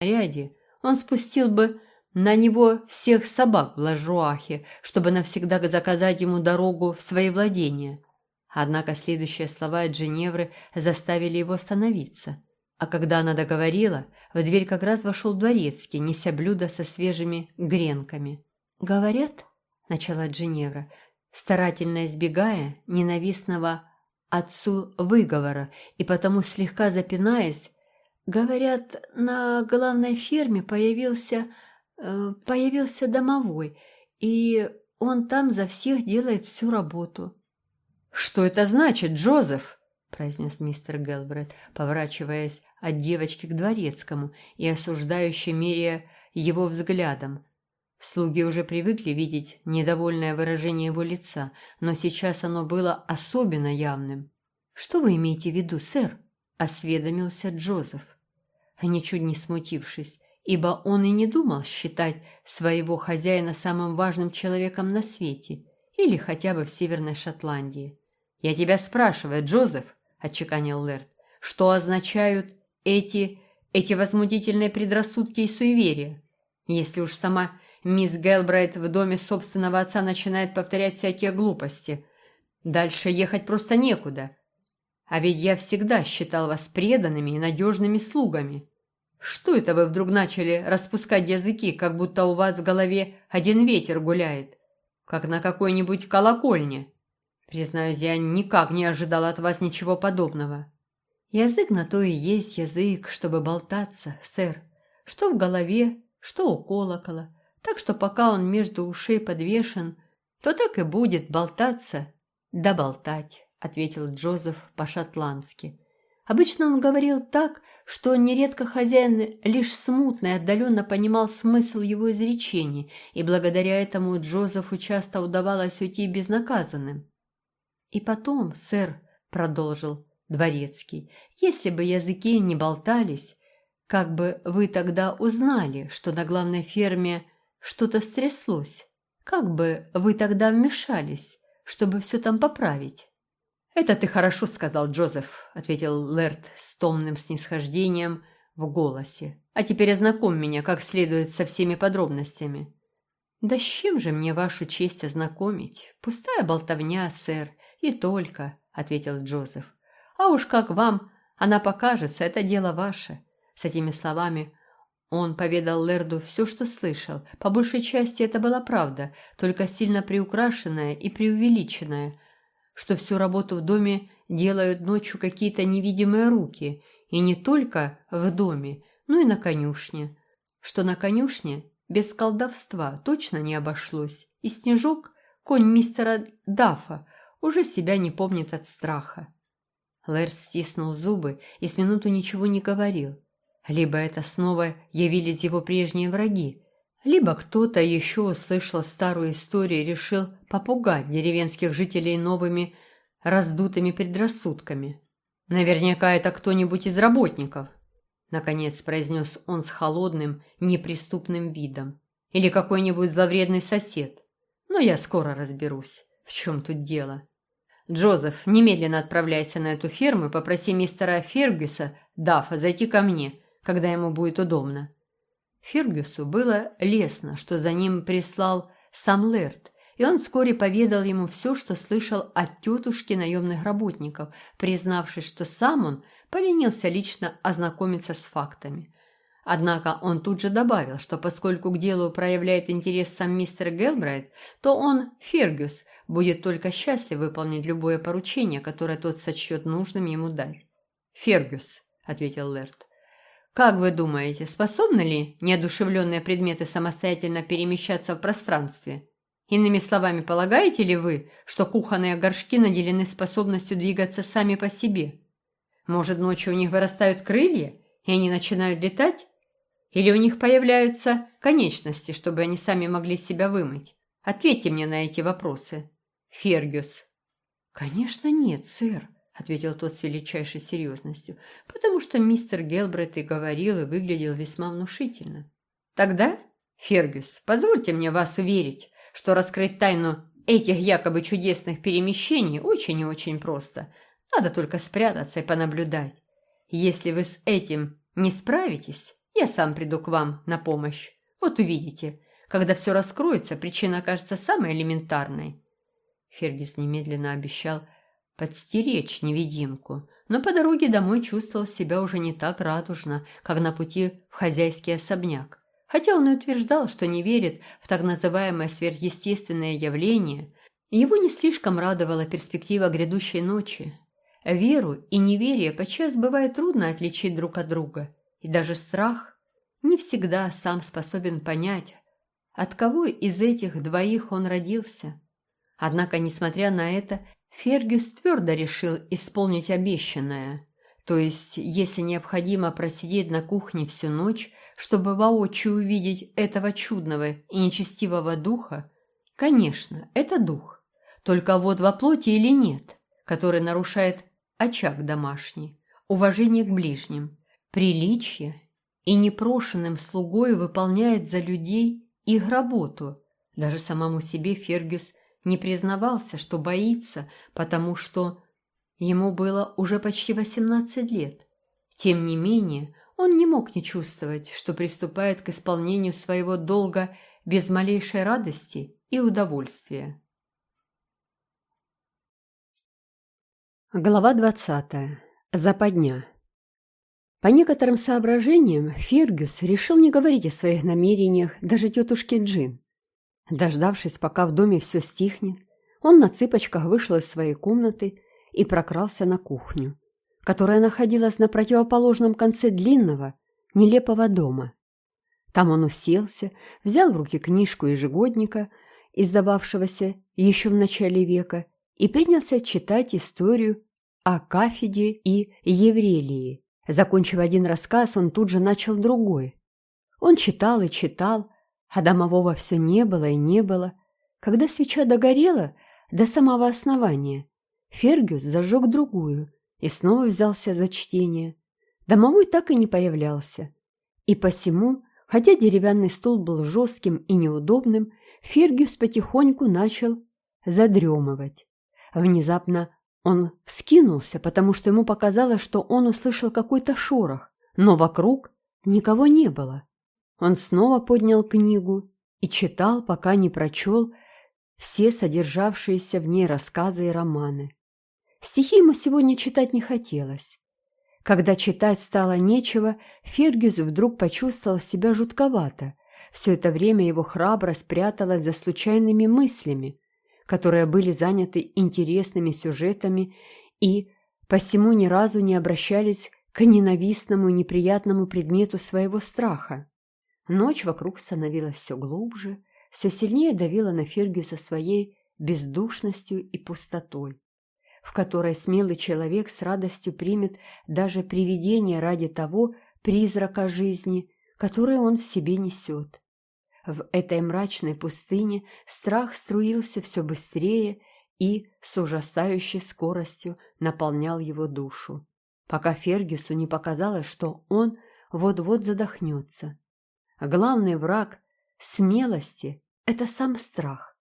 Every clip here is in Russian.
ряде, он спустил бы на него всех собак в Лажруахе, чтобы навсегда заказать ему дорогу в свои владения. Однако следующие слова от Женевры заставили его остановиться. А когда она договорила, в дверь как раз вошел дворецкий, неся блюдо со свежими гренками. «Говорят», — начала Дженевра, старательно избегая ненавистного отцу выговора и потому слегка запинаясь, говорят, на главной ферме появился, э, появился домовой, и он там за всех делает всю работу. «Что это значит, Джозеф?» – произнес мистер Гелбрет, поворачиваясь от девочки к дворецкому и осуждающе меряя его взглядом. Слуги уже привыкли видеть недовольное выражение его лица, но сейчас оно было особенно явным. «Что вы имеете в виду, сэр?» – осведомился Джозеф, ничуть не смутившись, ибо он и не думал считать своего хозяина самым важным человеком на свете или хотя бы в Северной Шотландии. «Я тебя спрашиваю, Джозеф», – отчеканил Лэрд, – «что означают эти, эти возмутительные предрассудки и суеверия? Если уж сама мисс Гелбрайт в доме собственного отца начинает повторять всякие глупости, дальше ехать просто некуда. А ведь я всегда считал вас преданными и надежными слугами. Что это вы вдруг начали распускать языки, как будто у вас в голове один ветер гуляет, как на какой-нибудь колокольне?» Признаюсь, я никак не ожидал от вас ничего подобного. Язык на то и есть язык, чтобы болтаться, сэр. Что в голове, что у колокола. Так что пока он между ушей подвешен, то так и будет болтаться да болтать, ответил Джозеф по-шотландски. Обычно он говорил так, что нередко хозяин лишь смутно и отдаленно понимал смысл его изречений, и благодаря этому Джозефу часто удавалось уйти безнаказанным. «И потом, сэр», — продолжил дворецкий, «если бы языки не болтались, как бы вы тогда узнали, что на главной ферме что-то стряслось? Как бы вы тогда вмешались, чтобы все там поправить?» «Это ты хорошо сказал, Джозеф», — ответил Лэрд с томным снисхождением в голосе. «А теперь ознакомь меня как следует со всеми подробностями». «Да с чем же мне вашу честь ознакомить? Пустая болтовня, сэр и только», — ответил Джозеф. «А уж как вам она покажется, это дело ваше». С этими словами он поведал Лерду все, что слышал. По большей части это была правда, только сильно приукрашенная и преувеличенная, что всю работу в доме делают ночью какие-то невидимые руки, и не только в доме, но и на конюшне. Что на конюшне без колдовства точно не обошлось, и Снежок, конь мистера Дафа, уже себя не помнит от страха. Лэр стиснул зубы и с минуту ничего не говорил. Либо это снова явились его прежние враги, либо кто-то еще услышал старую историю и решил попугать деревенских жителей новыми раздутыми предрассудками. «Наверняка это кто-нибудь из работников», — наконец произнес он с холодным, неприступным видом. «Или какой-нибудь зловредный сосед. Но я скоро разберусь, в чем тут дело». «Джозеф, немедленно отправляйся на эту ферму и попроси мистера Фергюса, Дафа, зайти ко мне, когда ему будет удобно». Фергюсу было лестно, что за ним прислал сам Лерт, и он вскоре поведал ему все, что слышал от тетушки наемных работников, признавшись, что сам он поленился лично ознакомиться с фактами. Однако он тут же добавил, что поскольку к делу проявляет интерес сам мистер Гелбрайт, то он, Фергюс, будет только счастлив выполнить любое поручение, которое тот сочтет нужным ему дать. «Фергюс», — ответил Лерт. «Как вы думаете, способны ли неодушевленные предметы самостоятельно перемещаться в пространстве? Иными словами, полагаете ли вы, что кухонные горшки наделены способностью двигаться сами по себе? Может, ночью у них вырастают крылья, и они начинают летать? Или у них появляются конечности, чтобы они сами могли себя вымыть? Ответьте мне на эти вопросы». Фергюс. «Конечно нет, сэр», — ответил тот с величайшей серьезностью, «потому что мистер Гелбрет и говорил, и выглядел весьма внушительно». «Тогда, Фергюс, позвольте мне вас уверить, что раскрыть тайну этих якобы чудесных перемещений очень и очень просто. Надо только спрятаться и понаблюдать. Если вы с этим не справитесь, Я сам приду к вам на помощь. Вот увидите. Когда все раскроется, причина окажется самой элементарной». Фергюс немедленно обещал подстеречь невидимку, но по дороге домой чувствовал себя уже не так радужно, как на пути в хозяйский особняк. Хотя он и утверждал, что не верит в так называемое сверхъестественное явление, его не слишком радовала перспектива грядущей ночи. Веру и неверие подчас бывает трудно отличить друг от друга, и даже страх не всегда сам способен понять, от кого из этих двоих он родился. Однако, несмотря на это, Фергюс твердо решил исполнить обещанное, то есть, если необходимо просидеть на кухне всю ночь, чтобы воочию увидеть этого чудного и нечестивого духа, конечно, это дух, только вот во плоти или нет, который нарушает очаг домашний, уважение к ближним, приличие и непрошенным слугой выполняет за людей их работу. Даже самому себе Фергюс не признавался, что боится, потому что ему было уже почти 18 лет. Тем не менее, он не мог не чувствовать, что приступает к исполнению своего долга без малейшей радости и удовольствия. Глава двадцатая. Западня. По некоторым соображениям Фергюс решил не говорить о своих намерениях даже тетушке Джин. Дождавшись, пока в доме все стихнет, он на цыпочках вышел из своей комнаты и прокрался на кухню, которая находилась на противоположном конце длинного, нелепого дома. Там он уселся, взял в руки книжку ежегодника, издававшегося еще в начале века, и принялся читать историю о Кафеде и Еврелии, Закончив один рассказ, он тут же начал другой. Он читал и читал, а домового все не было и не было. Когда свеча догорела до самого основания, Фергюс зажег другую и снова взялся за чтение. Домовой так и не появлялся. И посему, хотя деревянный стол был жестким и неудобным, Фергюс потихоньку начал задремывать. Внезапно он вскинулся, потому что ему показалось, что он услышал какой-то шорох, но вокруг никого не было. Он снова поднял книгу и читал, пока не прочел все содержавшиеся в ней рассказы и романы. Стихи ему сегодня читать не хотелось. Когда читать стало нечего, Фергюс вдруг почувствовал себя жутковато. Все это время его храбрость пряталась за случайными мыслями, которые были заняты интересными сюжетами и посему ни разу не обращались к ненавистному и неприятному предмету своего страха. Ночь вокруг становилась все глубже, все сильнее давила на Фергюса своей бездушностью и пустотой, в которой смелый человек с радостью примет даже привидение ради того призрака жизни, который он в себе несет. В этой мрачной пустыне страх струился все быстрее и с ужасающей скоростью наполнял его душу, пока Фергюсу не показалось, что он вот-вот задохнется. Главный враг смелости – это сам страх,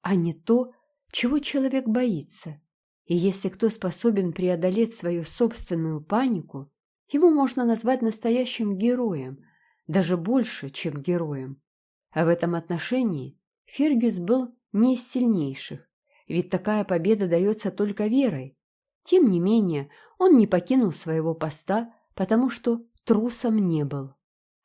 а не то, чего человек боится. И если кто способен преодолеть свою собственную панику, его можно назвать настоящим героем, даже больше, чем героем. А в этом отношении Фергюс был не из сильнейших, ведь такая победа дается только верой. Тем не менее, он не покинул своего поста, потому что трусом не был.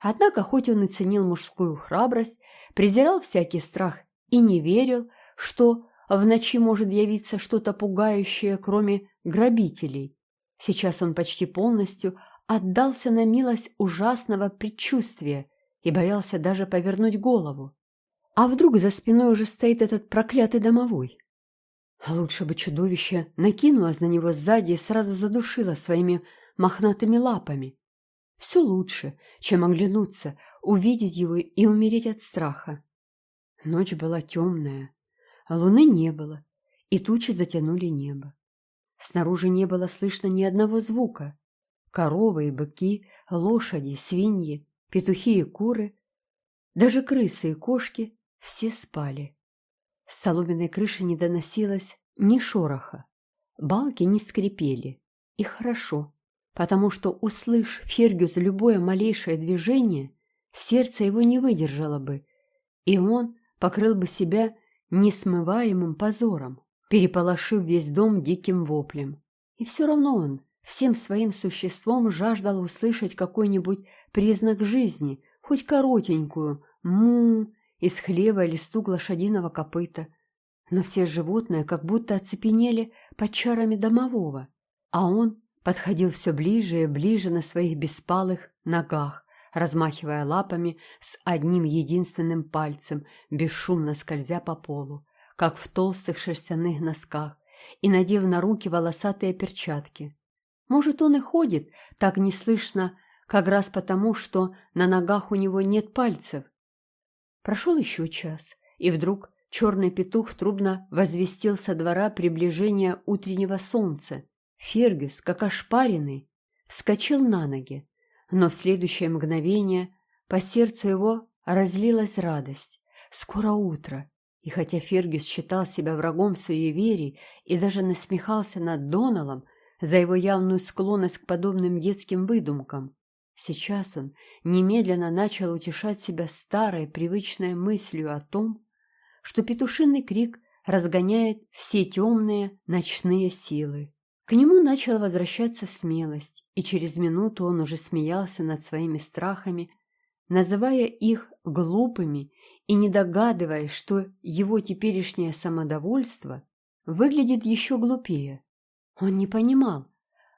Однако, хоть он и ценил мужскую храбрость, презирал всякий страх и не верил, что в ночи может явиться что-то пугающее, кроме грабителей. Сейчас он почти полностью отдался на милость ужасного предчувствия и боялся даже повернуть голову. А вдруг за спиной уже стоит этот проклятый домовой? Лучше бы чудовище накинулось на него сзади и сразу задушило своими мохнатыми лапами. Все лучше, чем оглянуться, увидеть его и умереть от страха. Ночь была темная, а луны не было, и тучи затянули небо. Снаружи не было слышно ни одного звука. Коровы и быки, лошади, свиньи петухи и куры, даже крысы и кошки все спали. С соломенной крыши не доносилось ни шороха, балки не скрипели. И хорошо, потому что, услышь Фергюс любое малейшее движение, сердце его не выдержало бы, и он покрыл бы себя несмываемым позором, переполошив весь дом диким воплем. И все равно он всем своим существом жаждал услышать какой-нибудь признак жизни, хоть коротенькую, му из хлева или стук лошадиного копыта. Но все животные как будто оцепенели под чарами домового, а он подходил все ближе и ближе на своих беспалых ногах, размахивая лапами с одним единственным пальцем, бесшумно скользя по полу, как в толстых шерстяных носках, и надев на руки волосатые перчатки. Может, он и ходит так неслышно, как раз потому, что на ногах у него нет пальцев. Прошел еще час, и вдруг черный петух трубно возвестил со двора приближение утреннего солнца. Фергюс, как ошпаренный, вскочил на ноги, но в следующее мгновение по сердцу его разлилась радость. Скоро утро, и хотя Фергюс считал себя врагом суеверий и даже насмехался над Доналом, за его явную склонность к подобным детским выдумкам. Сейчас он немедленно начал утешать себя старой привычной мыслью о том, что петушиный крик разгоняет все темные ночные силы. К нему начала возвращаться смелость, и через минуту он уже смеялся над своими страхами, называя их глупыми и не догадываясь, что его теперешнее самодовольство выглядит еще глупее. Он не понимал,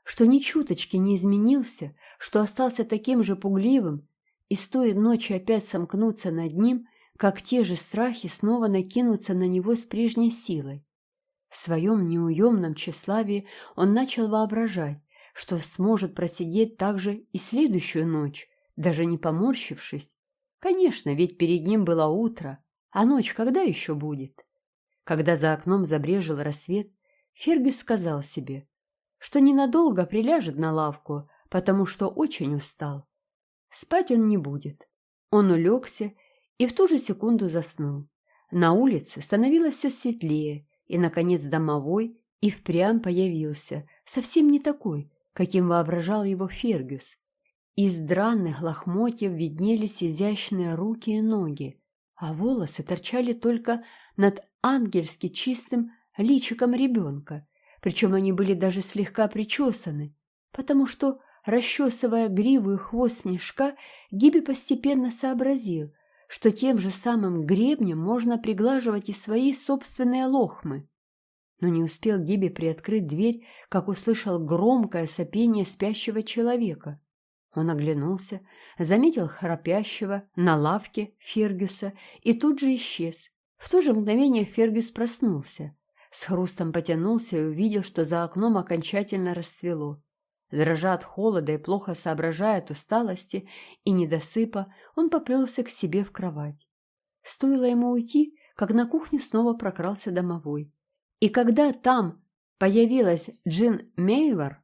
что ни чуточки не изменился, что остался таким же пугливым, и стоит ночью опять сомкнуться над ним, как те же страхи снова накинутся на него с прежней силой. В своем неуемном тщеславии он начал воображать, что сможет просидеть также и следующую ночь, даже не поморщившись. Конечно, ведь перед ним было утро, а ночь когда еще будет? Когда за окном забрежил рассвет, Фергюс сказал себе, что ненадолго приляжет на лавку, потому что очень устал. Спать он не будет. Он улегся и в ту же секунду заснул. На улице становилось все светлее, и, наконец, домовой и впрямь появился, совсем не такой, каким воображал его Фергюс. Из дранных лохмотьев виднелись изящные руки и ноги, а волосы торчали только над ангельски чистым личиком ребенка, причем они были даже слегка причесаны, потому что, расчесывая гриву и хвост снежка, Гиби постепенно сообразил, что тем же самым гребнем можно приглаживать и свои собственные лохмы. Но не успел Гиби приоткрыть дверь, как услышал громкое сопение спящего человека. Он оглянулся, заметил храпящего на лавке Фергюса и тут же исчез. В то же мгновение Фергюс проснулся. С хрустом потянулся и увидел, что за окном окончательно расцвело. Дрожа от холода и плохо соображая от усталости и недосыпа, он поплелся к себе в кровать. Стоило ему уйти, как на кухню снова прокрался домовой. И когда там появилась Джин Мейвор,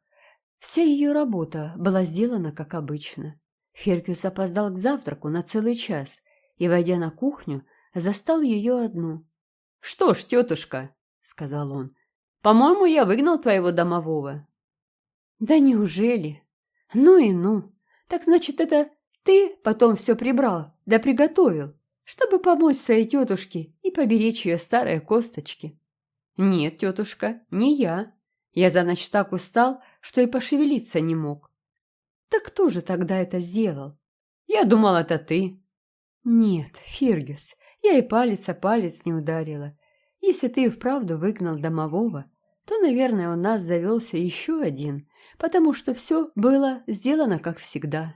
вся ее работа была сделана как обычно. Феркюс опоздал к завтраку на целый час и, войдя на кухню, застал ее одну. «Что ж, тетушка», — сказал он, — «по-моему, я выгнал твоего домового». «Да неужели? Ну и ну. Так значит, это ты потом все прибрал, да приготовил, чтобы помочь своей тетушке и поберечь ее старые косточки?» «Нет, тетушка, не я. Я за ночь так устал, что и пошевелиться не мог». «Так кто же тогда это сделал?» «Я думал, это ты». «Нет, Фергюс, я и палец о палец не ударила. Если ты и вправду выгнал домового, то, наверное, у нас завелся еще один, потому что все было сделано как всегда.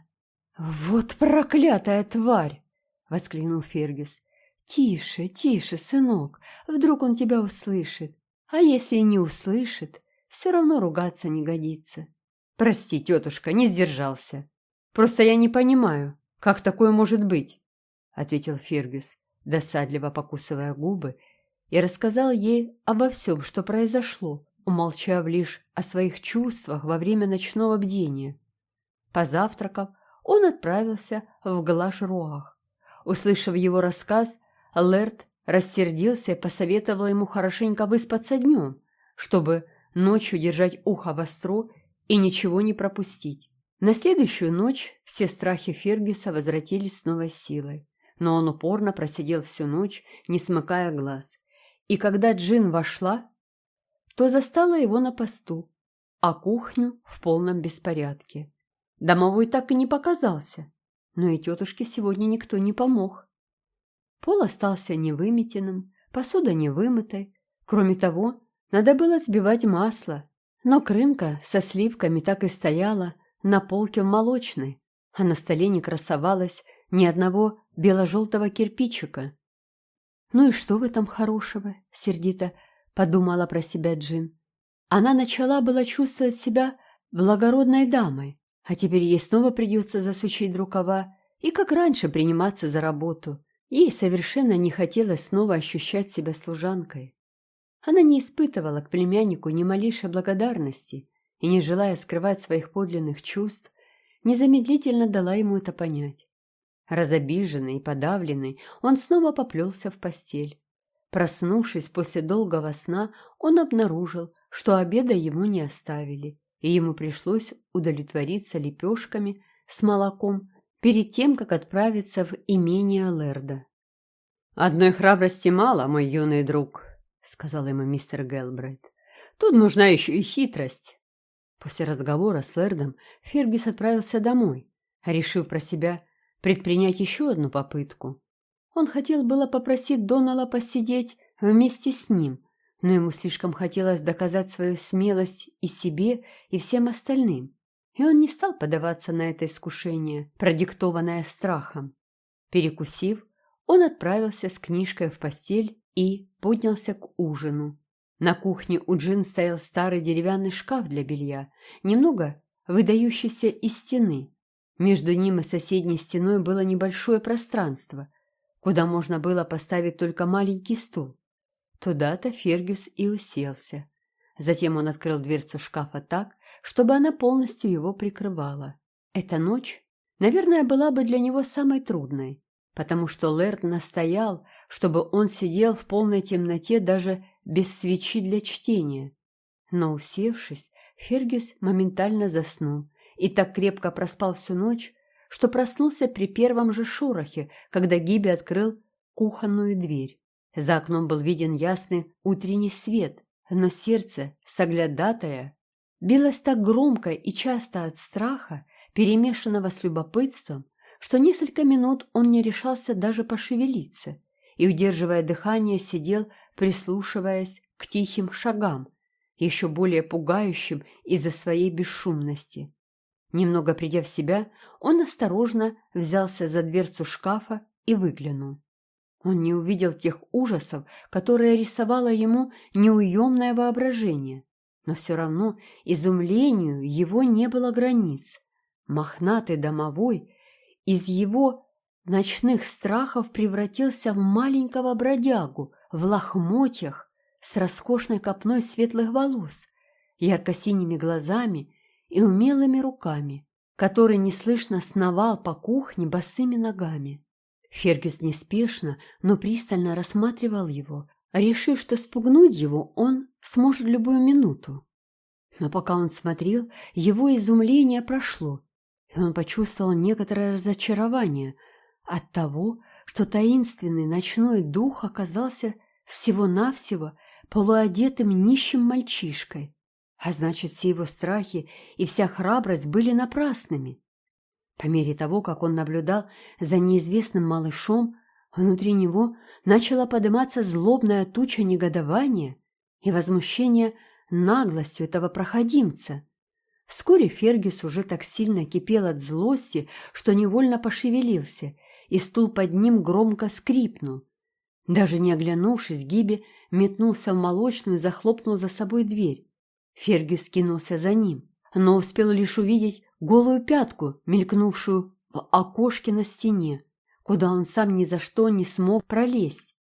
«Вот проклятая тварь!» — воскликнул Фергюс. «Тише, тише, сынок, вдруг он тебя услышит. А если и не услышит, все равно ругаться не годится». «Прости, тетушка, не сдержался. Просто я не понимаю, как такое может быть?» — ответил Фергюс, досадливо покусывая губы, и рассказал ей обо всем, что произошло, умолчав лишь о своих чувствах во время ночного бдения. Позавтракав, он отправился в Галаш-Руах. Услышав его рассказ, Лерт рассердился и посоветовал ему хорошенько выспаться днем, чтобы ночью держать ухо востро и ничего не пропустить. На следующую ночь все страхи Фергюса возвратились с новой силой, но он упорно просидел всю ночь, не смыкая глаз. И когда Джин вошла, то застала его на посту, а кухню в полном беспорядке. Домовой так и не показался, но и тетушке сегодня никто не помог. Пол остался невыметенным, посуда невымытой. Кроме того, надо было сбивать масло, но крынка со сливками так и стояла на полке в молочной, а на столе не красовалось ни одного бело-желтого кирпичика. «Ну и что в этом хорошего?» — сердито подумала про себя Джин. Она начала было чувствовать себя благородной дамой, а теперь ей снова придется засучить рукава и, как раньше, приниматься за работу. Ей совершенно не хотелось снова ощущать себя служанкой. Она не испытывала к племяннику ни малейшей благодарности и, не желая скрывать своих подлинных чувств, незамедлительно дала ему это понять. Разобиженный и подавленный, он снова поплелся в постель. Проснувшись после долгого сна, он обнаружил, что обеда ему не оставили, и ему пришлось удовлетвориться лепешками с молоком перед тем, как отправиться в имение Лерда. «Одной храбрости мало, мой юный друг», — сказал ему мистер Гелбрейт. «Тут нужна еще и хитрость». После разговора с Лердом Фергюс отправился домой, решив про себя предпринять еще одну попытку. Он хотел было попросить Донала посидеть вместе с ним, но ему слишком хотелось доказать свою смелость и себе, и всем остальным, и он не стал поддаваться на это искушение, продиктованное страхом. Перекусив, он отправился с книжкой в постель и поднялся к ужину. На кухне у Джин стоял старый деревянный шкаф для белья, немного выдающийся из стены. Между ним и соседней стеной было небольшое пространство, куда можно было поставить только маленький стул. Туда-то Фергюс и уселся. Затем он открыл дверцу шкафа так, чтобы она полностью его прикрывала. Эта ночь, наверное, была бы для него самой трудной, потому что Лэрд настоял, чтобы он сидел в полной темноте даже без свечи для чтения. Но, усевшись, Фергюс моментально заснул и так крепко проспал всю ночь, что проснулся при первом же шорохе, когда Гиби открыл кухонную дверь. За окном был виден ясный утренний свет, но сердце, соглядатая, билось так громко и часто от страха, перемешанного с любопытством, что несколько минут он не решался даже пошевелиться и, удерживая дыхание, сидел, прислушиваясь к тихим шагам, еще более пугающим из-за своей бесшумности. Немного придя в себя, он осторожно взялся за дверцу шкафа и выглянул. Он не увидел тех ужасов, которые рисовало ему неуемное воображение, но все равно изумлению его не было границ. Мохнатый домовой из его ночных страхов превратился в маленького бродягу в лохмотьях с роскошной копной светлых волос, ярко-синими глазами и умелыми руками, который неслышно сновал по кухне босыми ногами. Фергюс неспешно, но пристально рассматривал его, решив, что спугнуть его он сможет любую минуту. Но пока он смотрел, его изумление прошло, и он почувствовал некоторое разочарование от того, что таинственный ночной дух оказался всего-навсего полуодетым нищим мальчишкой, а значит, все его страхи и вся храбрость были напрасными. По мере того, как он наблюдал за неизвестным малышом, внутри него начала подниматься злобная туча негодования и возмущения наглостью этого проходимца. Вскоре Фергюс уже так сильно кипел от злости, что невольно пошевелился, и стул под ним громко скрипнул. Даже не оглянувшись, Гиби метнулся в молочную и захлопнул за собой дверь. Фергюс кинулся за ним, но успел лишь увидеть голую пятку, мелькнувшую в окошке на стене, куда он сам ни за что не смог пролезть.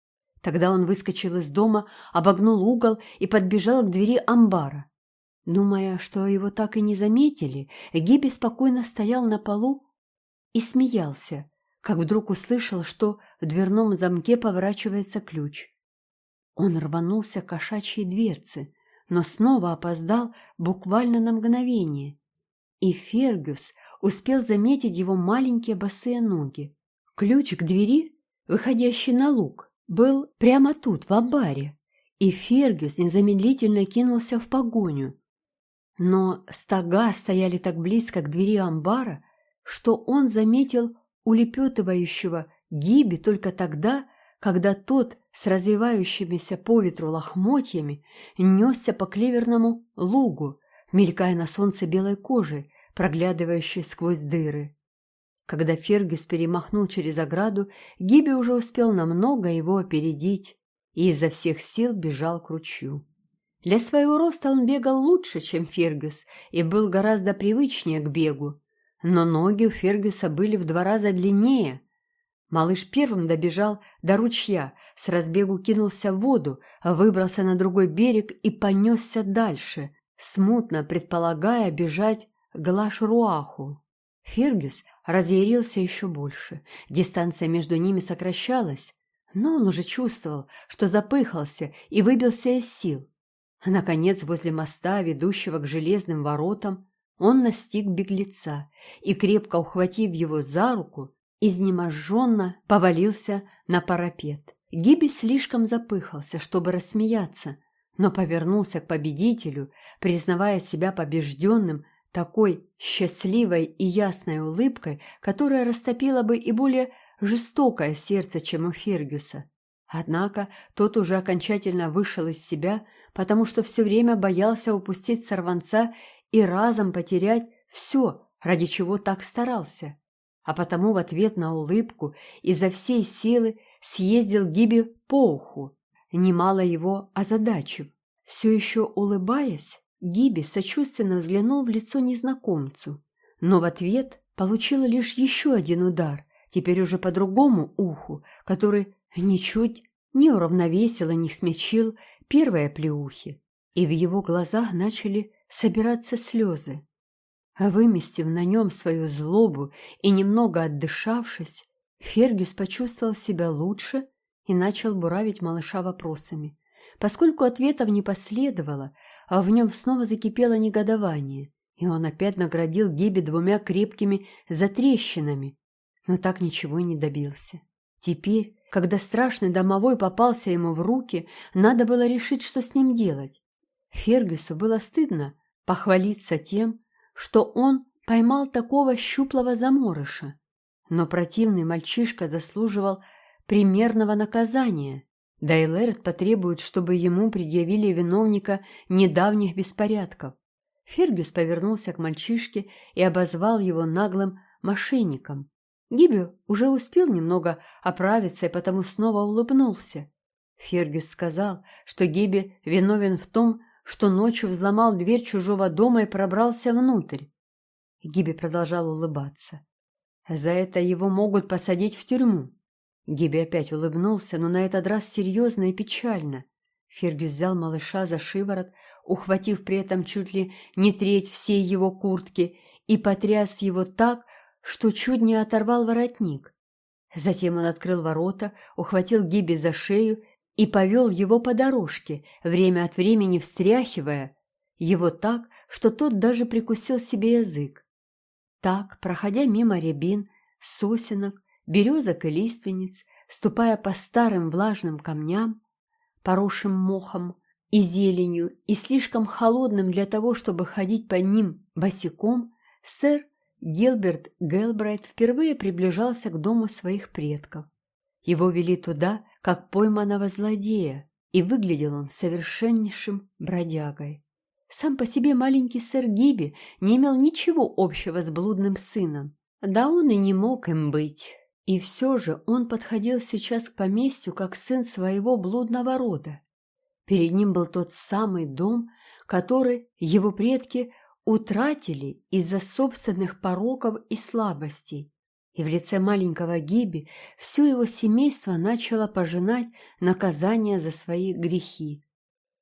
Тогда он выскочил из дома, обогнул угол и подбежал к двери амбара. Думая, что его так и не заметили, Гиби спокойно стоял на полу и смеялся, как вдруг услышал, что в дверном замке поворачивается ключ. Он рванулся к кошачьей дверце, но снова опоздал буквально на мгновение. И Фергюс успел заметить его маленькие босые ноги. Ключ к двери, выходящий на луг, был прямо тут, в амбаре, и Фергюс незамедлительно кинулся в погоню. Но стога стояли так близко к двери амбара, что он заметил улепетывающего Гиби только тогда, когда тот с развивающимися по ветру лохмотьями несся по клеверному лугу, мелькая на солнце белой кожей, проглядывающей сквозь дыры. Когда Фергюс перемахнул через ограду, Гиби уже успел намного его опередить и изо всех сил бежал к ручью. Для своего роста он бегал лучше, чем Фергюс, и был гораздо привычнее к бегу. Но ноги у Фергюса были в два раза длиннее. Малыш первым добежал до ручья, с разбегу кинулся в воду, выбрался на другой берег и понесся дальше, смутно предполагая бежать к Глашруаху. Фергюс разъярился еще больше. Дистанция между ними сокращалась, но он уже чувствовал, что запыхался и выбился из сил. Наконец, возле моста, ведущего к железным воротам, он настиг беглеца и, крепко ухватив его за руку, изнеможенно повалился на парапет. Гиби слишком запыхался, чтобы рассмеяться, но повернулся к победителю, признавая себя побежденным такой счастливой и ясной улыбкой, которая растопила бы и более жестокое сердце, чем у Фергюса. Однако тот уже окончательно вышел из себя, потому что все время боялся упустить сорванца и разом потерять все, ради чего так старался. А потому в ответ на улыбку изо всей силы съездил Гиби по уху, немало его озадачив. Все еще улыбаясь, Гиби сочувственно взглянул в лицо незнакомцу, но в ответ получил лишь еще один удар, теперь уже по другому уху, который ничуть не уравновесил и не смягчил первые плеухи, и в его глазах начали собираться слезы. А выместив на нем свою злобу и немного отдышавшись, Фергюс почувствовал себя лучше и начал буравить малыша вопросами. Поскольку ответов не последовало, а в нем снова закипело негодование, и он опять наградил Гиби двумя крепкими затрещинами, но так ничего и не добился. Теперь, когда страшный домовой попался ему в руки, надо было решить, что с ним делать. Фергюсу было стыдно похвалиться тем, что он поймал такого щуплого заморыша. Но противный мальчишка заслуживал примерного наказания. Да и Лэрд потребует, чтобы ему предъявили виновника недавних беспорядков. Фергюс повернулся к мальчишке и обозвал его наглым мошенником. Гиби уже успел немного оправиться и потому снова улыбнулся. Фергюс сказал, что Гиби виновен в том, что ночью взломал дверь чужого дома и пробрался внутрь. Гиби продолжал улыбаться. За это его могут посадить в тюрьму. Гиби опять улыбнулся, но на этот раз серьезно и печально. Фергюс взял малыша за шиворот, ухватив при этом чуть ли не треть всей его куртки, и потряс его так, что чуть не оторвал воротник. Затем он открыл ворота, ухватил Гиби за шею и повел его по дорожке, время от времени встряхивая его так, что тот даже прикусил себе язык. Так, проходя мимо рябин, сосенок, березок и лиственниц, ступая по старым влажным камням, поросшим мохом и зеленью, и слишком холодным для того, чтобы ходить по ним босиком, сэр Гилберт Гелбрайт впервые приближался к дому своих предков. Его вели туда, как пойманного злодея, и выглядел он совершеннейшим бродягой. Сам по себе маленький сэр Гиби не имел ничего общего с блудным сыном, да он и не мог им быть. И все же он подходил сейчас к поместью как сын своего блудного рода. Перед ним был тот самый дом, который его предки утратили из-за собственных пороков и слабостей, и в лице маленького Гиби все его семейство начало пожинать наказание за свои грехи.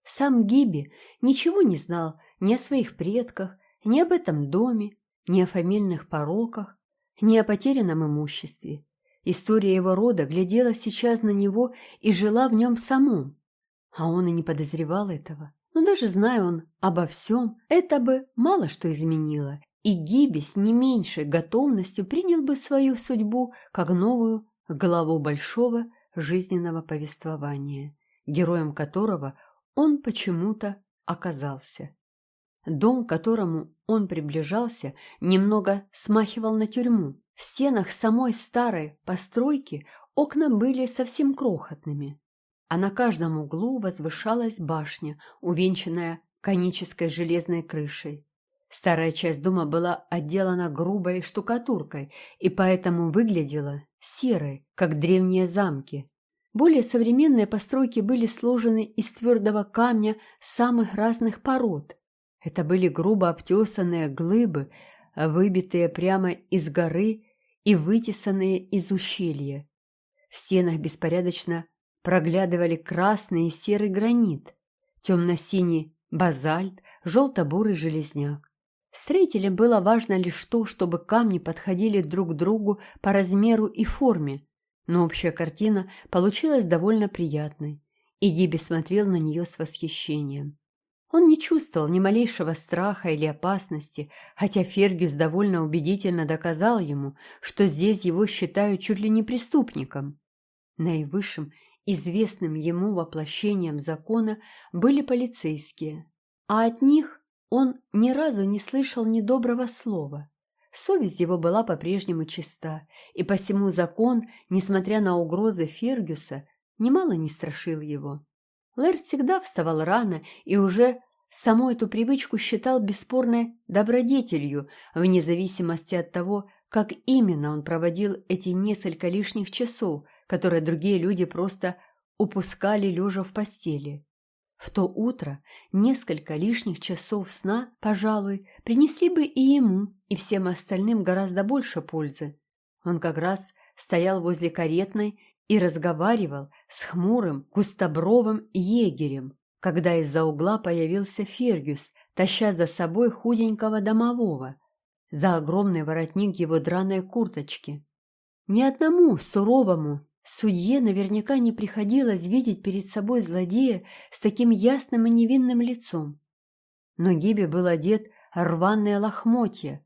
Сам Гиби ничего не знал ни о своих предках, ни об этом доме, ни о фамильных пороках, ни о потерянном имуществе. История его рода глядела сейчас на него и жила в нем самом, а он и не подозревал этого. Но даже зная он обо всем, это бы мало что изменило, и Гиби с не меньшей готовностью принял бы свою судьбу как новую главу большого жизненного повествования, героем которого он почему-то оказался. Дом, к которому он приближался, немного смахивал на тюрьму. В стенах самой старой постройки окна были совсем крохотными, а на каждом углу возвышалась башня, увенчанная конической железной крышей. Старая часть дома была отделана грубой штукатуркой и поэтому выглядела серой, как древние замки. Более современные постройки были сложены из твердого камня самых разных пород. Это были грубо обтесанные глыбы, выбитые прямо из горы и вытесанные из ущелья. В стенах беспорядочно проглядывали красный и серый гранит, темно-синий базальт, желто-бурый железняк. Строителям было важно лишь то, чтобы камни подходили друг к другу по размеру и форме, но общая картина получилась довольно приятной, и Гиби смотрел на нее с восхищением. Он не чувствовал ни малейшего страха или опасности, хотя Фергюс довольно убедительно доказал ему, что здесь его считают чуть ли не преступником. Наивысшим, известным ему воплощением закона были полицейские, а от них он ни разу не слышал ни доброго слова. Совесть его была по-прежнему чиста, и посему закон, несмотря на угрозы Фергюса, немало не страшил его. Лэрд всегда вставал рано и уже саму эту привычку считал бесспорной добродетелью, вне зависимости от того, как именно он проводил эти несколько лишних часов, которые другие люди просто упускали лежа в постели. В то утро несколько лишних часов сна, пожалуй, принесли бы и ему, и всем остальным гораздо больше пользы. Он как раз стоял возле каретной и разговаривал с хмурым, густобровым егерем, когда из-за угла появился Фергюс, таща за собой худенького домового, за огромный воротник его драной курточки. Ни одному суровому судье наверняка не приходилось видеть перед собой злодея с таким ясным и невинным лицом. Но Гиби был одет рваные лохмотья,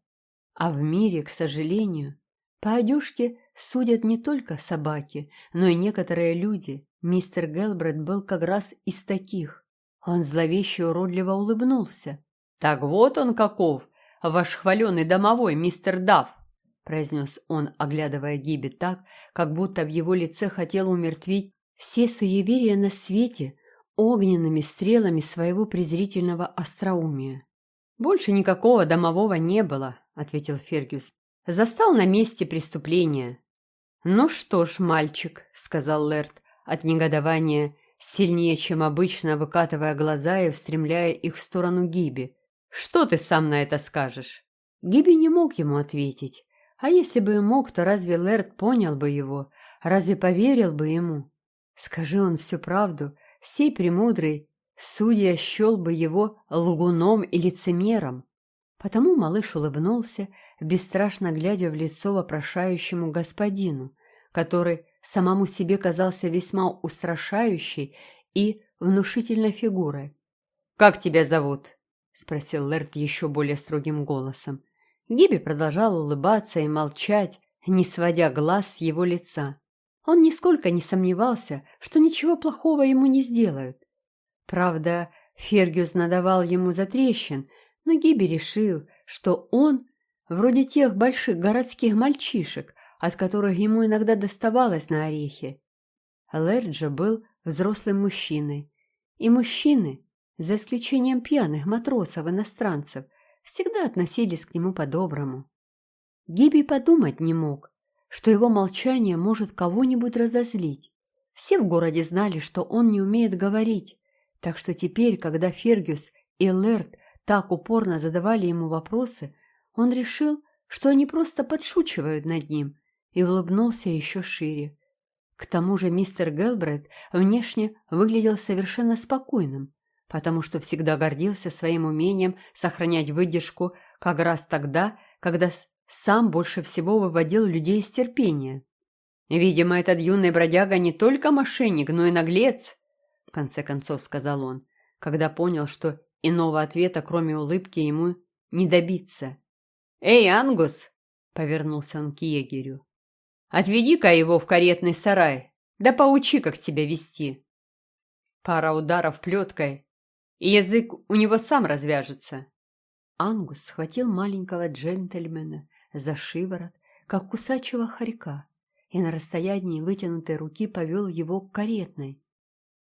а в мире, к сожалению, по одежке судят не только собаки, но и некоторые люди. Мистер Гелбрет был как раз из таких. Он зловеще уродливо улыбнулся. «Так вот он каков, ваш хваленый домовой, мистер Дав!» Произнес он, оглядывая Гиби так, как будто в его лице хотел умертвить все суеверия на свете огненными стрелами своего презрительного остроумия. «Больше никакого домового не было», — ответил Фергюс. Застал на месте преступления. «Ну что ж, мальчик», — сказал Лерт от негодования, сильнее, чем обычно, выкатывая глаза и устремляя их в сторону Гиби. «Что ты сам на это скажешь?» Гиби не мог ему ответить. А если бы и мог, то разве Лерт понял бы его? Разве поверил бы ему? Скажи он всю правду, сей премудрый судья счел бы его лгуном и лицемером. Потому малыш улыбнулся, бесстрашно глядя в лицо вопрошающему господину, который самому себе казался весьма устрашающей и внушительной фигурой. «Как тебя зовут?» — спросил Лерт еще более строгим голосом. Гиби продолжал улыбаться и молчать, не сводя глаз с его лица. Он нисколько не сомневался, что ничего плохого ему не сделают. Правда, Фергюс надавал ему затрещин, но Гиби решил, что он вроде тех больших городских мальчишек, от которых ему иногда доставалось на орехи. Лерджа был взрослым мужчиной, и мужчины, за исключением пьяных матросов-иностранцев, всегда относились к нему по-доброму. Гиби подумать не мог, что его молчание может кого-нибудь разозлить. Все в городе знали, что он не умеет говорить, так что теперь, когда Фергюс и Лерт так упорно задавали ему вопросы, он решил, что они просто подшучивают над ним, и улыбнулся еще шире. К тому же мистер Гелбрайт внешне выглядел совершенно спокойным, потому что всегда гордился своим умением сохранять выдержку как раз тогда, когда сам больше всего выводил людей из терпения. «Видимо, этот юный бродяга не только мошенник, но и наглец», — в конце концов сказал он. когда понял, что иного ответа, кроме улыбки, ему не добиться. «Эй, Ангус!» — повернулся он к егерю. «Отведи-ка его в каретный сарай, да поучи, как себя вести. Пара ударов плеткой, и язык у него сам развяжется». Ангус схватил маленького джентльмена за шиворот, как кусачего хорька, и на расстоянии вытянутой руки повел его к каретной.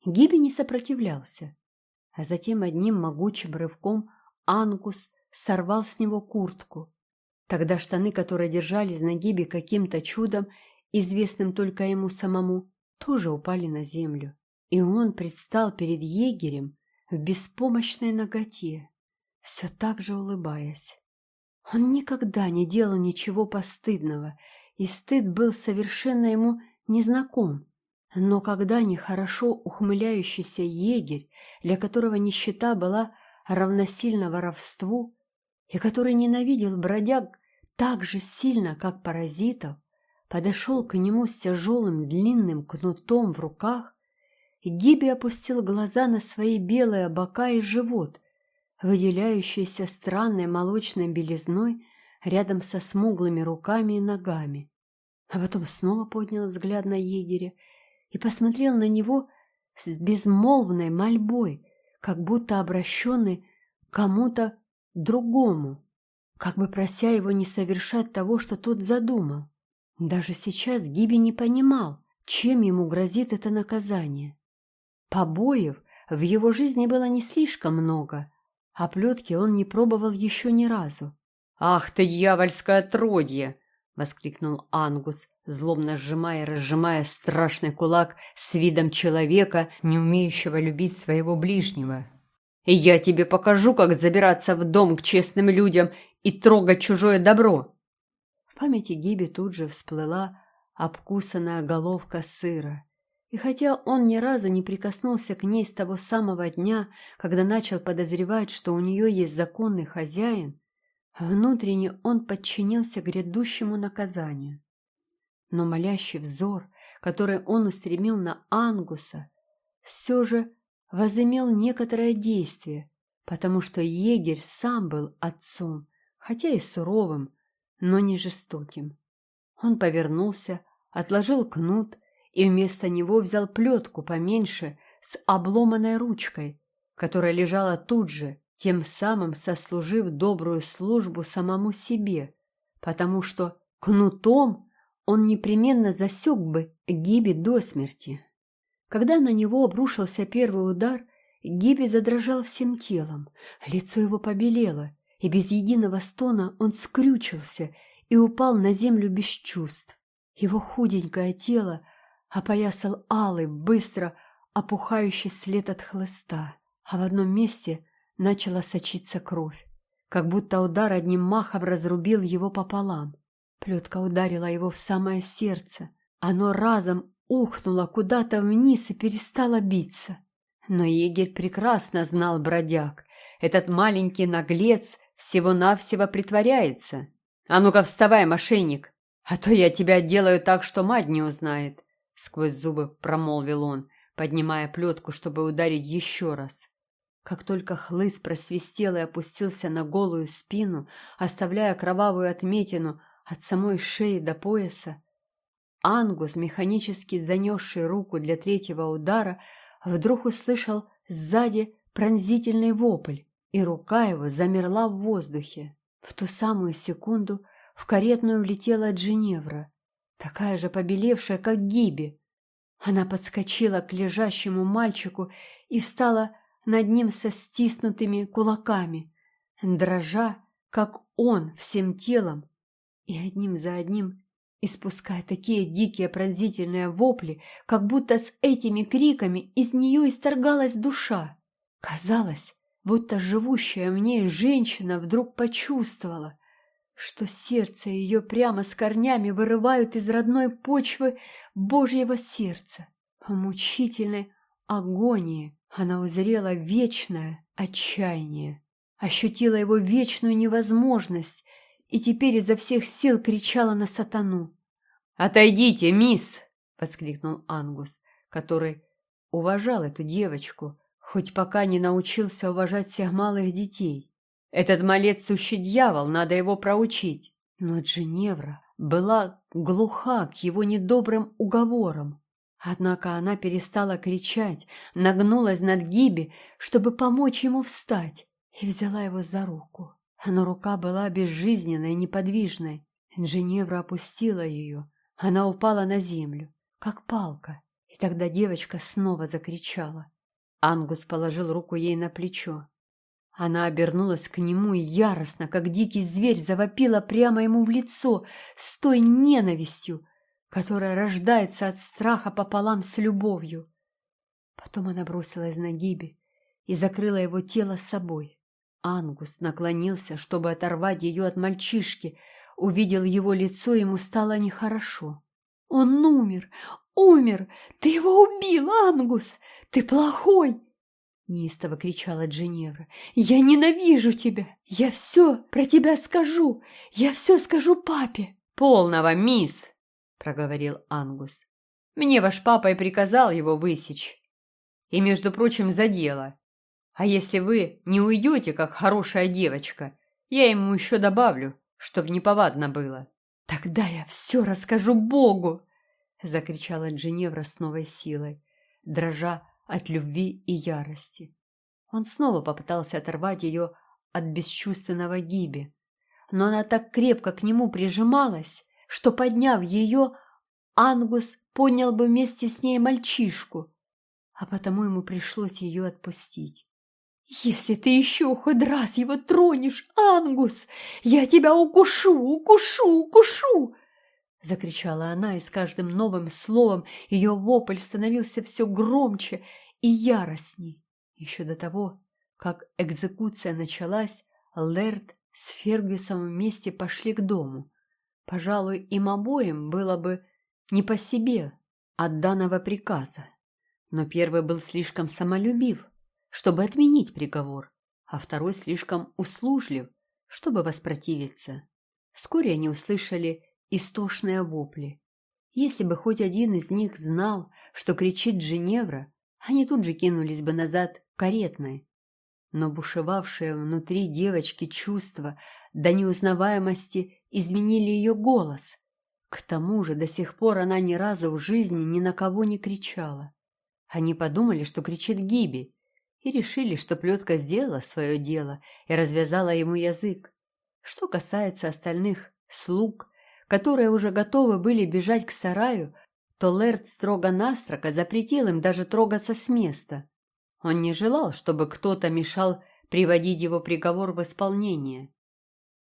Гиби не сопротивлялся, а затем одним могучим рывком Ангус сорвал с него куртку. Тогда штаны, которые держались на Гиби каким-то чудом, известным только ему самому, тоже упали на землю, и он предстал перед егерем в беспомощной ноготе, все так же улыбаясь. Он никогда не делал ничего постыдного, и стыд был совершенно ему незнаком. Но когда нехорошо ухмыляющийся егерь, для которого нищета была равносильна воровству, и который ненавидел бродяг так же сильно, как паразитов, подошел к нему с тяжелым длинным кнутом в руках, Гиби опустил глаза на свои белые бока и живот, выделяющиеся странной молочной белизной рядом со смуглыми руками и ногами. А потом снова поднял взгляд на егеря и посмотрел на него с безмолвной мольбой, как будто обращенный кому-то другому, как бы прося его не совершать того, что тот задумал. Даже сейчас Гиби не понимал, чем ему грозит это наказание. Побоев в его жизни было не слишком много, а плетки он не пробовал еще ни разу. «Ах ты, дьявольское отродье!» — воскликнул Ангус, злобно сжимая и разжимая страшный кулак с видом человека, не умеющего любить своего ближнего. «И я тебе покажу, как забираться в дом к честным людям и трогать чужое добро!» В памяти Гиби тут же всплыла обкусанная головка сыра, и хотя он ни разу не прикоснулся к ней с того самого дня, когда начал подозревать, что у нее есть законный хозяин, внутренне он подчинился грядущему наказанию. Но молящий взор, который он устремил на Ангуса, все же возымел некоторое действие, потому что егерь сам был отцом, хотя и суровым, но не жестоким. Он повернулся, отложил кнут и вместо него взял плетку поменьше с обломанной ручкой, которая лежала тут же, тем самым сослужив добрую службу самому себе, потому что кнутом он непременно засек бы Гиби до смерти. Когда на него обрушился первый удар, Гиби задрожал всем телом, лицо его побелело, и без единого стона он скрючился и упал на землю без чувств. Его худенькое тело опоясал алый, быстро опухающий след от хлыста, а в одном месте начала сочиться кровь, как будто удар одним махом разрубил его пополам. Плетка ударила его в самое сердце. Оно разом ухнуло куда-то вниз и перестало биться. Но егерь прекрасно знал бродяг. Этот маленький наглец всего-навсего притворяется. А ну-ка вставай, мошенник, а то я тебя делаю так, что мать не узнает. — сквозь зубы промолвил он, поднимая плетку, чтобы ударить еще раз. Как только хлыст просвистел и опустился на голую спину, оставляя кровавую отметину от самой шеи до пояса, Ангус, механически занесший руку для третьего удара, вдруг услышал сзади пронзительный вопль, и рука его замерла в воздухе. В ту самую секунду в каретную влетела Джиневра такая же побелевшая, как Гиби. Она подскочила к лежащему мальчику и встала над ним со стиснутыми кулаками, дрожа, как он, всем телом, и одним за одним испуская такие дикие пронзительные вопли, как будто с этими криками из нее исторгалась душа. Казалось, будто живущая в ней женщина вдруг почувствовала, что сердце ее прямо с корнями вырывают из родной почвы Божьего сердца. В мучительной агонии она узрела вечное отчаяние, ощутила его вечную невозможность и теперь изо всех сил кричала на сатану. «Отойдите, мисс!» — воскликнул Ангус, который уважал эту девочку, хоть пока не научился уважать всех малых детей. Этот малец сущий дьявол, надо его проучить. Но Дженевра была глуха к его недобрым уговорам. Однако она перестала кричать, нагнулась над Гиби, чтобы помочь ему встать, и взяла его за руку. Но рука была безжизненной, неподвижной. Дженевра опустила ее. Она упала на землю, как палка. И тогда девочка снова закричала. Ангус положил руку ей на плечо. Она обернулась к нему и яростно, как дикий зверь, завопила прямо ему в лицо с той ненавистью, которая рождается от страха пополам с любовью. Потом она бросилась на гиби и закрыла его тело собой. Ангус наклонился, чтобы оторвать ее от мальчишки, увидел его лицо, ему стало нехорошо. «Он умер! Умер! Ты его убил, Ангус! Ты плохой!» Неистово кричала Дженевра. «Я ненавижу тебя! Я все про тебя скажу! Я все скажу папе!» «Полного, мисс!» — проговорил Ангус. «Мне ваш папа и приказал его высечь. И, между прочим, за дело. А если вы не уйдете, как хорошая девочка, я ему еще добавлю, чтоб неповадно было». «Тогда я все расскажу Богу!» — закричала Дженевра с новой силой, дрожа от любви и ярости. Он снова попытался оторвать ее от бесчувственного гиби, но она так крепко к нему прижималась, что, подняв ее, Ангус поднял бы вместе с ней мальчишку, а потому ему пришлось ее отпустить. «Если ты еще хоть раз его тронешь, Ангус, я тебя укушу, укушу, укушу!» Закричала она, и с каждым новым словом ее вопль становился все громче и яростней. Еще до того, как экзекуция началась, Лэрд с Фергюсом вместе пошли к дому. Пожалуй, им обоим было бы не по себе от данного приказа. Но первый был слишком самолюбив, чтобы отменить приговор, а второй слишком услужлив, чтобы воспротивиться. Вскоре они услышали истошные вопли. Если бы хоть один из них знал, что кричит Женевра, они тут же кинулись бы назад к каретной. Но бушевавшие внутри девочки чувства до неузнаваемости изменили ее голос. К тому же до сих пор она ни разу в жизни ни на кого не кричала. Они подумали, что кричит Гиби, и решили, что плетка сделала свое дело и развязала ему язык. Что касается остальных слуг, которые уже готовы были бежать к сараю, то Лэрд строго-настрого запретил им даже трогаться с места. Он не желал, чтобы кто-то мешал приводить его приговор в исполнение.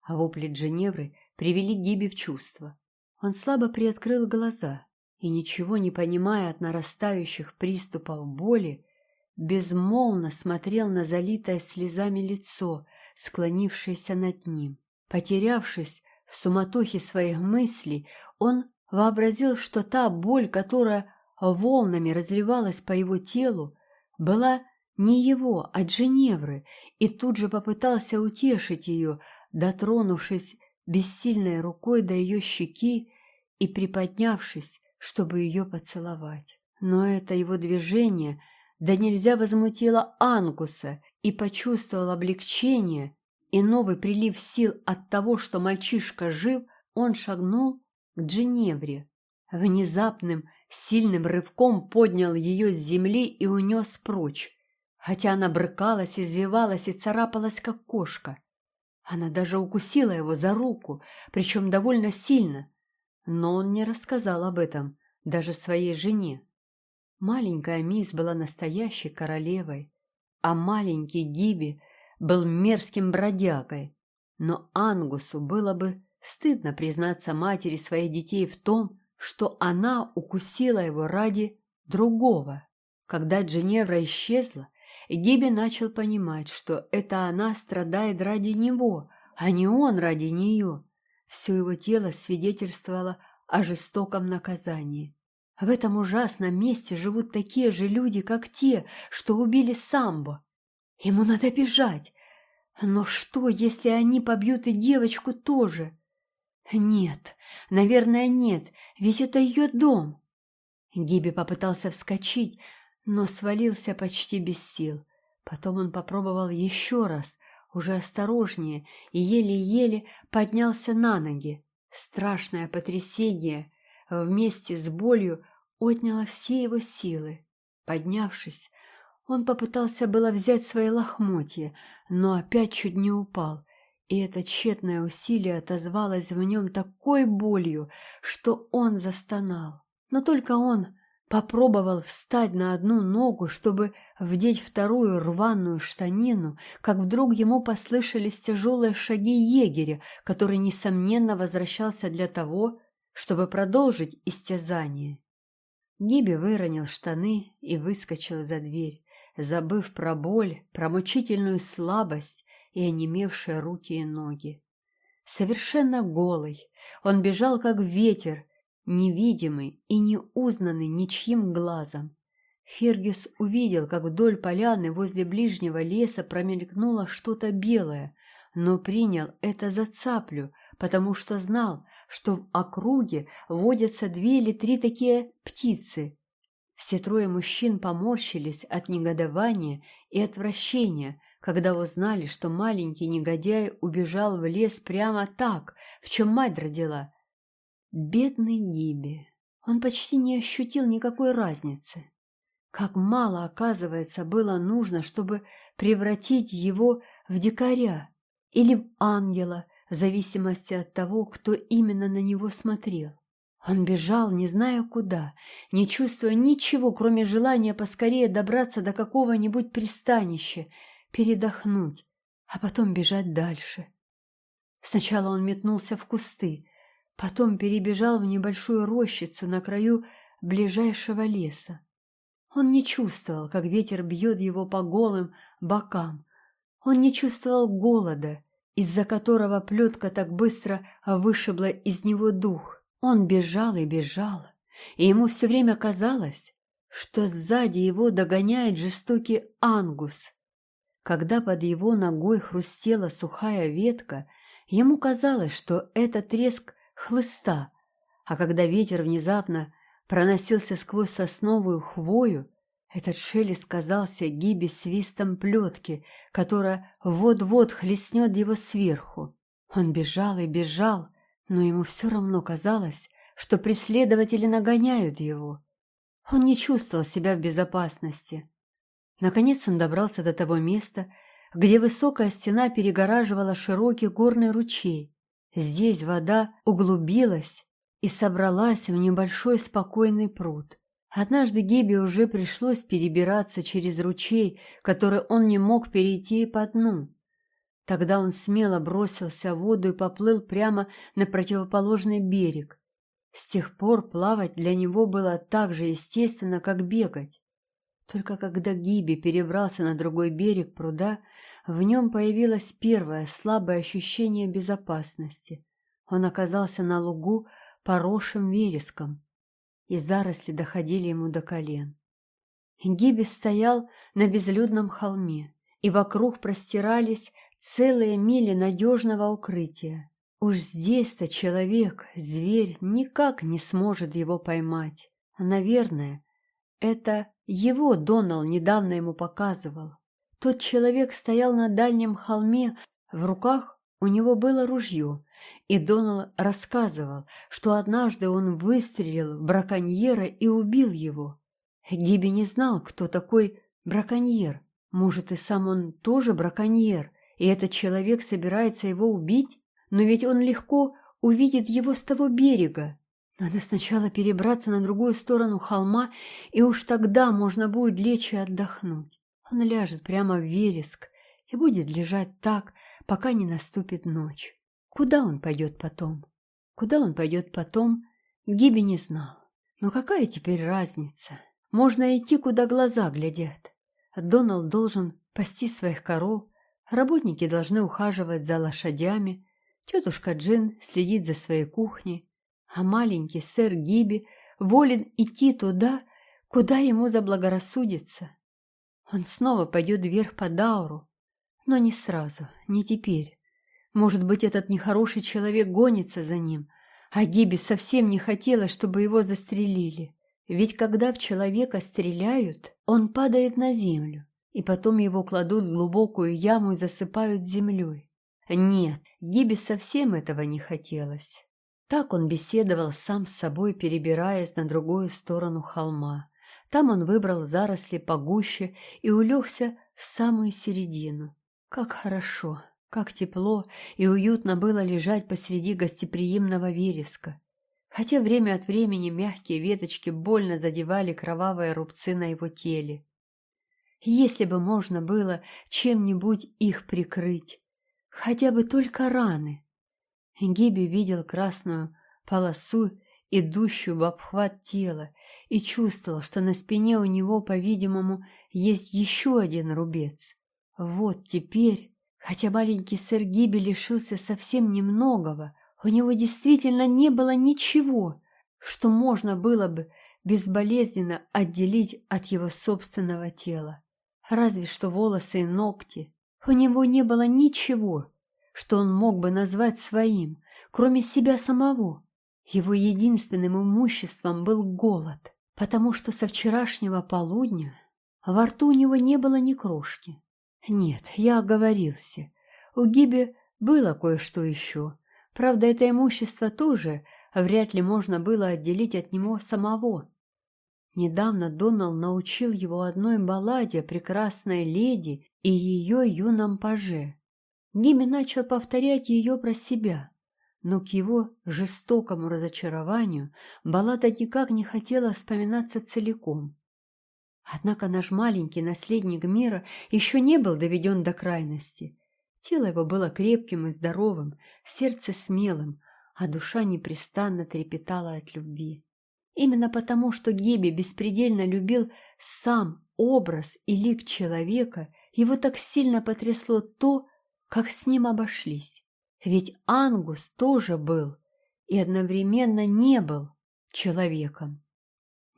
А вопли Дженевры привели Гиби в чувство. Он слабо приоткрыл глаза и, ничего не понимая от нарастающих приступов боли, безмолвно смотрел на залитое слезами лицо, склонившееся над ним. Потерявшись в суматохе своих мыслей, он вообразил, что та боль, которая волнами разливалась по его телу, была не его, а Дженевры, и тут же попытался утешить ее, дотронувшись бессильной рукой до ее щеки и приподнявшись, чтобы ее поцеловать. Но это его движение да нельзя возмутила Ангуса и почувствовал облегчение и новый прилив сил от того, что мальчишка жив, он шагнул к Дженевре. Внезапным, сильным рывком поднял ее с земли и унес прочь, хотя она брыкалась, извивалась и царапалась, как кошка. Она даже укусила его за руку, причем довольно сильно, но он не рассказал об этом даже своей жене. Маленькая мисс была настоящей королевой, а маленький Гиби был мерзким бродягой. Но Ангусу было бы стыдно признаться матери своих детей в том, что она укусила его ради другого. Когда Дженевра исчезла, Гиби начал понимать, что это она страдает ради него, а не он ради нее. Все его тело свидетельствовало о жестоком наказании. В этом ужасном месте живут такие же люди, как те, что убили Самбо. Ему надо бежать. Но что, если они побьют и девочку тоже? Нет, наверное, нет, ведь это ее дом. Гиби попытался вскочить, но свалился почти без сил. Потом он попробовал еще раз, уже осторожнее, и еле-еле поднялся на ноги. Страшное потрясение вместе с болью отняло все его силы. Поднявшись, он попытался было взять свои лохмотья, но опять чуть не упал, и это тщетное усилие отозвалось в нем такой болью, что он застонал. Но только он попробовал встать на одну ногу, чтобы вдеть вторую рваную штанину, как вдруг ему послышались тяжелые шаги егеря, который, несомненно, возвращался для того, чтобы продолжить истязание. Гиби выронил штаны и выскочил за дверь, забыв про боль, про мучительную слабость и онемевшие руки и ноги. Совершенно голый, он бежал как ветер, невидимый и неузнанный ничьим глазом. Фергюс увидел, как вдоль поляны возле ближнего леса промелькнуло что-то белое, но принял это за цаплю, потому что знал, что в округе водятся две или три такие птицы. Все трое мужчин поморщились от негодования и отвращения, когда узнали, что маленький негодяй убежал в лес прямо так, в чем мать родила. Бедный Гиби. Он почти не ощутил никакой разницы. Как мало, оказывается, было нужно, чтобы превратить его в дикаря или в ангела, в зависимости от того, кто именно на него смотрел. Он бежал, не зная куда, не чувствуя ничего, кроме желания поскорее добраться до какого-нибудь пристанища, передохнуть, а потом бежать дальше. Сначала он метнулся в кусты, потом перебежал в небольшую рощицу на краю ближайшего леса. Он не чувствовал, как ветер бьет его по голым бокам. Он не чувствовал голода, из-за которого плетка так быстро вышибла из него дух. Он бежал и бежал, и ему все время казалось, что сзади его догоняет жестокий ангус. Когда под его ногой хрустела сухая ветка, ему казалось, что это треск хлыста, а когда ветер внезапно проносился сквозь сосновую хвою, этот шелест казался гиби свистом плетки, которая вот-вот хлестнет его сверху. Он бежал и бежал, но ему все равно казалось, что преследователи нагоняют его. Он не чувствовал себя в безопасности. Наконец он добрался до того места, где высокая стена перегораживала широкий горный ручей. Здесь вода углубилась и собралась в небольшой спокойный пруд. Однажды Гиби уже пришлось перебираться через ручей, который он не мог перейти по дну. Тогда он смело бросился в воду и поплыл прямо на противоположный берег. С тех пор плавать для него было так же естественно, как бегать. Только когда Гиби перебрался на другой берег пруда, в нем появилось первое слабое ощущение безопасности. Он оказался на лугу, поросшим вереском и заросли доходили ему до колен. Гиби стоял на безлюдном холме, и вокруг простирались целые мили надежного укрытия. Уж здесь-то человек, зверь, никак не сможет его поймать. Наверное, это его Донал недавно ему показывал. Тот человек стоял на дальнем холме, в руках у него было ружье, и Донал рассказывал, что однажды он выстрелил в браконьера и убил его. Гиби не знал, кто такой браконьер. Может, и сам он тоже браконьер, и этот человек собирается его убить? Но ведь он легко увидит его с того берега. Надо сначала перебраться на другую сторону холма, и уж тогда можно будет лечь и отдохнуть. Он ляжет прямо в вереск и будет лежать так, пока не наступит ночь. Куда он пойдет потом? Куда он пойдет потом, Гиби не знал. Но какая теперь разница? Можно идти, куда глаза глядят. Доналд должен пасти своих коров, работники должны ухаживать за лошадями, тетушка Джин следит за своей кухней, а маленький сэр Гиби волен идти туда, куда ему заблагорассудится. Он снова пойдет вверх по Дауру, но не сразу, не теперь. Может быть, этот нехороший человек гонится за ним, а Гиби совсем не хотела, чтобы его застрелили. Ведь когда в человека стреляют, он падает на землю, и потом его кладут в глубокую яму и засыпают землей. Нет, Гибе совсем этого не хотелось. Так он беседовал сам с собой, перебираясь на другую сторону холма. Там он выбрал заросли погуще и улегся в самую середину. Как хорошо, как тепло и уютно было лежать посреди гостеприимного вереска. Хотя время от времени мягкие веточки больно задевали кровавые рубцы на его теле. Если бы можно было чем-нибудь их прикрыть, хотя бы только раны. Гиби видел красную полосу, идущую в обхват тела, и чувствовал, что на спине у него, по-видимому, есть еще один рубец. Вот теперь, хотя маленький сэр Гиби лишился совсем немногого, у него действительно не было ничего, что можно было бы безболезненно отделить от его собственного тела. Разве что волосы и ногти. У него не было ничего, что он мог бы назвать своим, кроме себя самого. Его единственным имуществом был голод, потому что со вчерашнего полудня во рту у него не было ни крошки. Нет, я оговорился. У Гиби было кое-что еще. Правда, это имущество тоже вряд ли можно было отделить от него самого. Недавно Донал научил его одной балладе прекрасной леди и ее юном паже. Гиби начал повторять ее про себя, но к его жестокому разочарованию баллада никак не хотела вспоминаться целиком. Однако наш маленький наследник мира еще не был доведен до крайности. Тело его было крепким и здоровым, сердце смелым, а душа непрестанно трепетала от любви. Именно потому, что Геби беспредельно любил сам образ и лик человека, его так сильно потрясло то, как с ним обошлись. Ведь Ангус тоже был и одновременно не был человеком.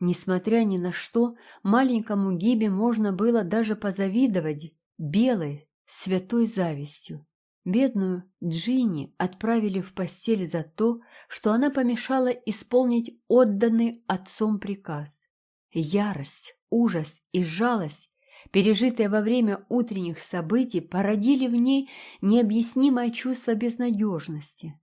Несмотря ни на что, маленькому Гибе можно было даже позавидовать белой, святой завистью. Бедную Джинни отправили в постель за то, что она помешала исполнить отданный отцом приказ. Ярость, ужас и жалость, пережитые во время утренних событий, породили в ней необъяснимое чувство безнадежности.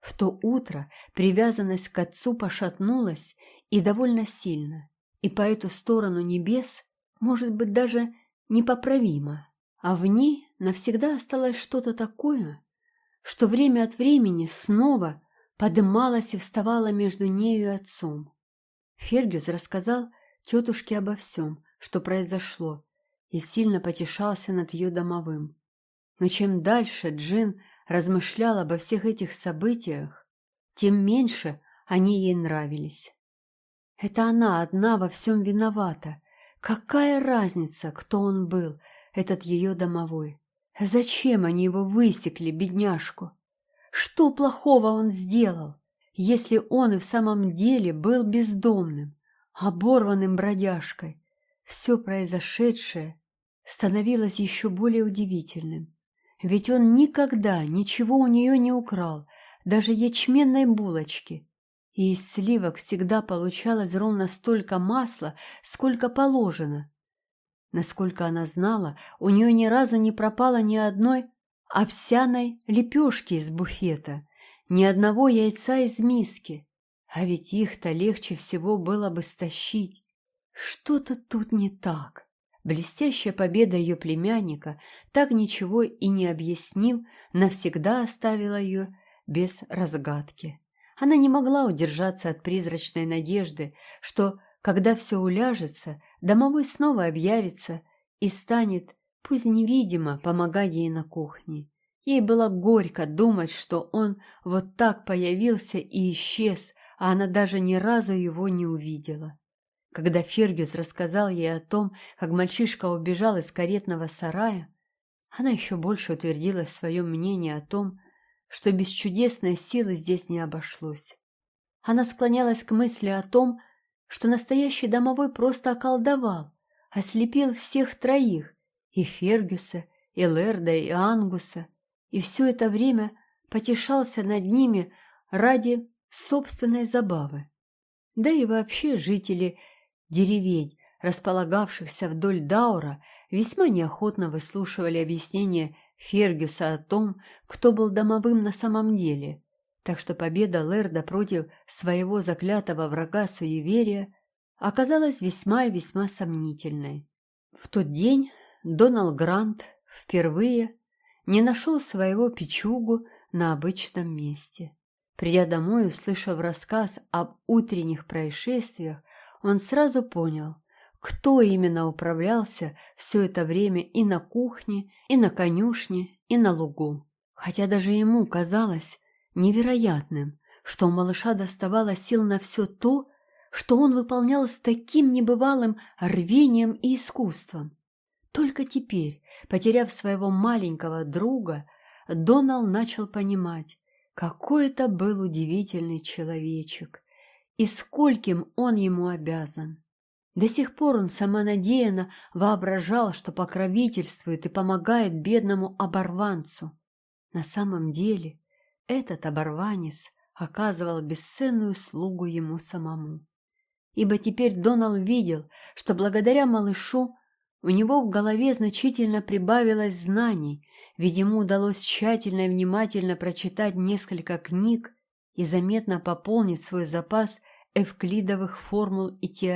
В то утро привязанность к отцу пошатнулась и довольно сильно, и по эту сторону небес, может быть, даже непоправимо а в ней навсегда осталось что-то такое, что время от времени снова подымалось и вставало между нею и отцом. Фергюс рассказал тетушке обо всем, что произошло, и сильно потешался над ее домовым. Но чем дальше Джин размышлял обо всех этих событиях, тем меньше они ей нравились. Это она одна во всем виновата. Какая разница, кто он был, этот ее домовой. Зачем они его высекли, бедняжку? Что плохого он сделал, если он и в самом деле был бездомным, оборванным бродяжкой? Все произошедшее становилось еще более удивительным. Ведь он никогда ничего у нее не украл, даже ячменной булочки. И из сливок всегда получалось ровно столько масла, сколько положено. Насколько она знала, у нее ни разу не пропало ни одной овсяной лепешки из буфета, ни одного яйца из миски. А ведь их-то легче всего было бы стащить. Что-то тут не так. Блестящая победа ее племянника, так ничего и не объяснив, навсегда оставила ее без разгадки. Она не могла удержаться от призрачной надежды, что когда все уляжется, домовой снова объявится и станет, пусть невидимо, помогать ей на кухне. Ей было горько думать, что он вот так появился и исчез, а она даже ни разу его не увидела. Когда Фергюс рассказал ей о том, как мальчишка убежал из каретного сарая, она еще больше утвердилась в своем мнении о том, что без чудесной силы здесь не обошлось. Она склонялась к мысли о том, что настоящий домовой просто околдовал, ослепил всех троих, и Фергюса, и Лерда, и Ангуса, и все это время потешался над ними ради собственной забавы. Да и вообще жители деревень, располагавшихся вдоль Даура, весьма неохотно выслушивали объяснения Фергюса о том, кто был домовым на самом деле, так что победа Лерда против своего заклятого врага суеверия оказалась весьма и весьма сомнительной. В тот день Доналд Грант впервые не нашел своего печугу на обычном месте. Придя домой, услышав рассказ об утренних происшествиях, он сразу понял, кто именно управлялся все это время и на кухне, и на конюшне, и на лугу. Хотя даже ему казалось невероятным, что у малыша доставало сил на все то, что он выполнял с таким небывалым рвением и искусством. Только теперь, потеряв своего маленького друга, Донал начал понимать, какой это был удивительный человечек и скольким он ему обязан. До сих пор он самонадеянно воображал, что покровительствует и помогает бедному оборванцу. На самом деле этот оборванец оказывал бесценную слугу ему самому. Ибо теперь Донал видел, что благодаря малышу у него в голове значительно прибавилось знаний, ведь ему удалось тщательно и внимательно прочитать несколько книг и заметно пополнить свой запас эвклидовых формул и теорем.